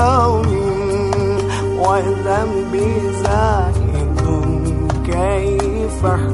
يوم وذنبي زائد كيف احتمالي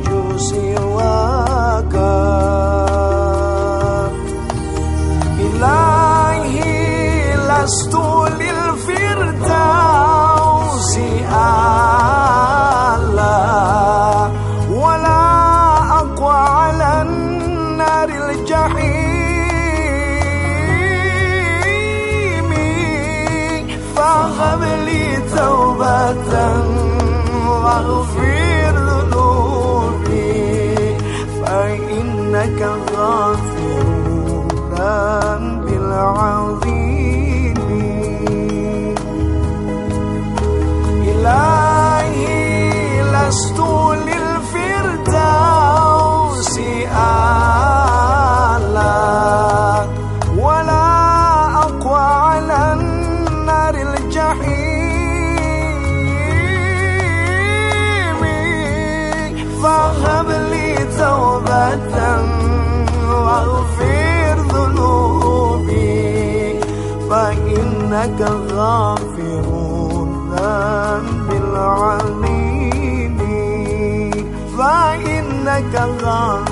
توبة واغفر ذنوبي فإنك غافر الذنب العليم فإنك غافر